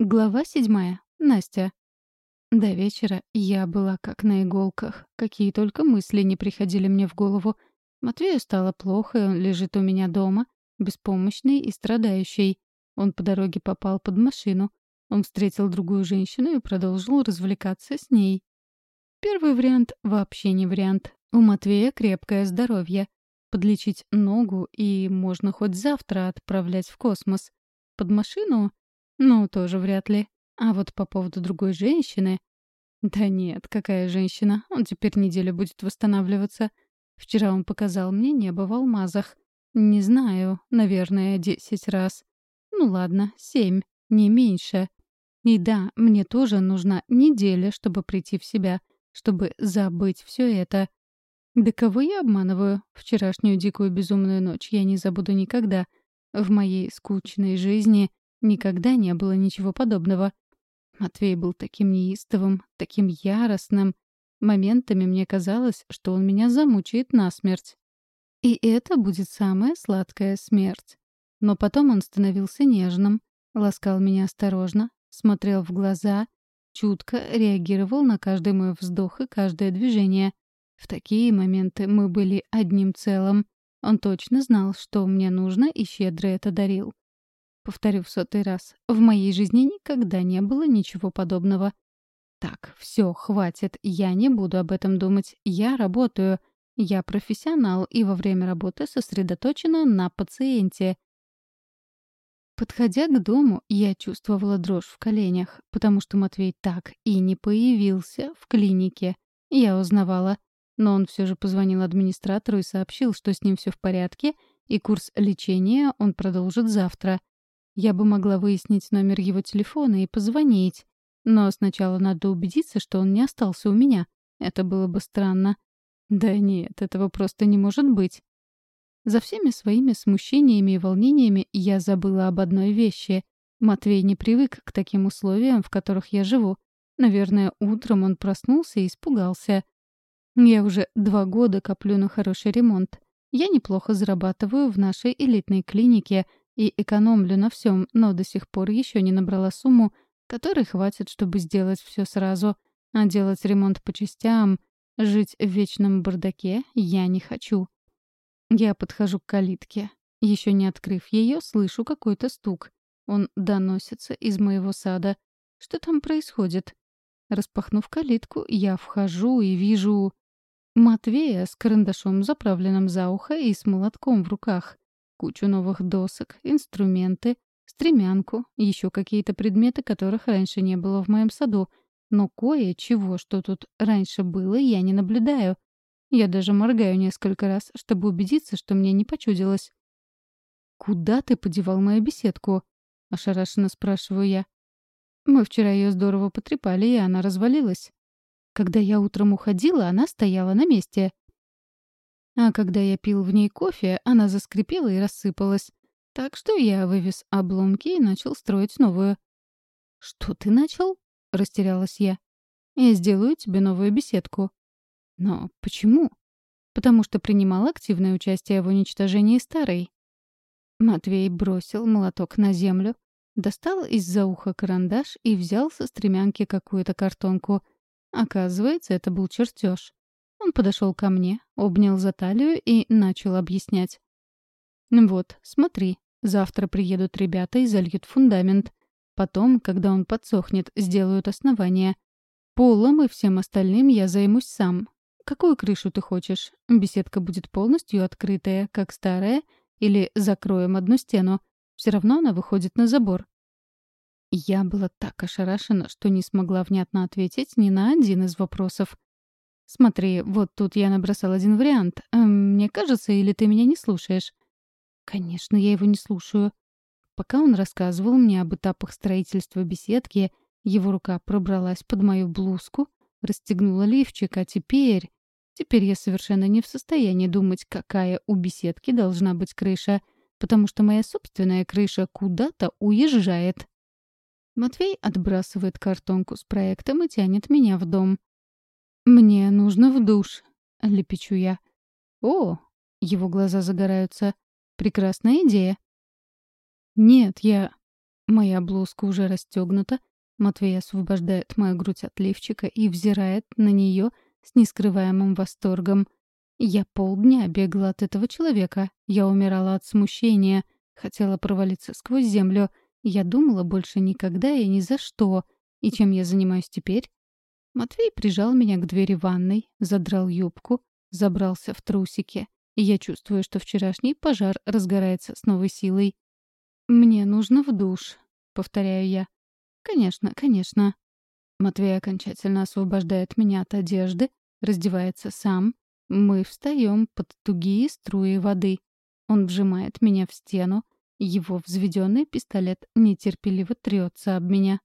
Глава седьмая. Настя. До вечера я была как на иголках. Какие только мысли не приходили мне в голову. Матвею стало плохо, и он лежит у меня дома, беспомощный и страдающий. Он по дороге попал под машину. Он встретил другую женщину и продолжил развлекаться с ней. Первый вариант вообще не вариант. У Матвея крепкое здоровье. Подлечить ногу и можно хоть завтра отправлять в космос. Под машину? Ну, тоже вряд ли. А вот по поводу другой женщины... Да нет, какая женщина? Он теперь неделю будет восстанавливаться. Вчера он показал мне небо в алмазах. Не знаю, наверное, десять раз. Ну ладно, семь, не меньше. И да, мне тоже нужна неделя, чтобы прийти в себя, чтобы забыть все это. Да кого я обманываю? Вчерашнюю дикую безумную ночь я не забуду никогда. В моей скучной жизни никогда не было ничего подобного. Матвей был таким неистовым, таким яростным. Моментами мне казалось, что он меня замучает насмерть. И это будет самая сладкая смерть. Но потом он становился нежным, ласкал меня осторожно, смотрел в глаза, чутко реагировал на каждый мой вздох и каждое движение. В такие моменты мы были одним целым. Он точно знал, что мне нужно, и щедро это дарил. Повторю в сотый раз. В моей жизни никогда не было ничего подобного. Так, все, хватит. Я не буду об этом думать. Я работаю. Я профессионал и во время работы сосредоточена на пациенте. Подходя к дому, я чувствовала дрожь в коленях, потому что Матвей так и не появился в клинике. Я узнавала. Но он все же позвонил администратору и сообщил, что с ним все в порядке, и курс лечения он продолжит завтра — я бы могла выяснить номер его телефона и позвонить. Но сначала надо убедиться, что он не остался у меня. Это было бы странно. Да нет, этого просто не может быть. За всеми своими смущениями и волнениями я забыла об одной вещи. Матвей не привык к таким условиям, в которых я живу. Наверное, утром он проснулся и испугался. Я уже два года коплю на хороший ремонт. Я неплохо зарабатываю в нашей элитной клинике — и экономлю на всем, но до сих пор еще не набрала сумму, которой хватит, чтобы сделать все сразу. А делать ремонт по частям, жить в вечном бардаке я не хочу. Я подхожу к калитке. Еще не открыв ее, слышу какой-то стук. Он доносится из моего сада. Что там происходит? Распахнув калитку, я вхожу и вижу... Матвея с карандашом, заправленным за ухо и с молотком в руках кучу новых досок, инструменты, стремянку, еще какие-то предметы, которых раньше не было в моем саду. Но кое-чего, что тут раньше было, я не наблюдаю. Я даже моргаю несколько раз, чтобы убедиться, что мне не почудилось. «Куда ты подевал мою беседку?» — ошарашенно спрашиваю я. Мы вчера ее здорово потрепали, и она развалилась. Когда я утром уходила, она стояла на месте. А когда я пил в ней кофе, она заскрипела и рассыпалась. Так что я вывез обломки и начал строить новую. «Что ты начал?» — растерялась я. «Я сделаю тебе новую беседку». «Но почему?» «Потому что принимал активное участие в уничтожении старой». Матвей бросил молоток на землю, достал из-за уха карандаш и взял со стремянки какую-то картонку. Оказывается, это был чертеж. Он подошел ко мне, обнял за талию и начал объяснять. «Вот, смотри, завтра приедут ребята и зальют фундамент. Потом, когда он подсохнет, сделают основание. Полом и всем остальным я займусь сам. Какую крышу ты хочешь? Беседка будет полностью открытая, как старая, или закроем одну стену? Все равно она выходит на забор». Я была так ошарашена, что не смогла внятно ответить ни на один из вопросов. Смотри, вот тут я набросал один вариант. Эм, мне кажется, или ты меня не слушаешь? Конечно, я его не слушаю. Пока он рассказывал мне об этапах строительства беседки, его рука пробралась под мою блузку, расстегнула лифчик, а теперь... Теперь я совершенно не в состоянии думать, какая у беседки должна быть крыша, потому что моя собственная крыша куда-то уезжает. Матвей отбрасывает картонку с проектом и тянет меня в дом. «Мне нужно в душ», — лепечу я. «О!» — его глаза загораются. «Прекрасная идея». «Нет, я...» Моя блузка уже расстегнута. Матвей освобождает мою грудь от лифчика и взирает на нее с нескрываемым восторгом. Я полдня бегала от этого человека. Я умирала от смущения. Хотела провалиться сквозь землю. Я думала больше никогда и ни за что. И чем я занимаюсь теперь? Матвей прижал меня к двери ванной, задрал юбку, забрался в трусики. И я чувствую, что вчерашний пожар разгорается с новой силой. «Мне нужно в душ», — повторяю я. «Конечно, конечно». Матвей окончательно освобождает меня от одежды, раздевается сам. Мы встаем под тугие струи воды. Он вжимает меня в стену. Его взведенный пистолет нетерпеливо трется об меня.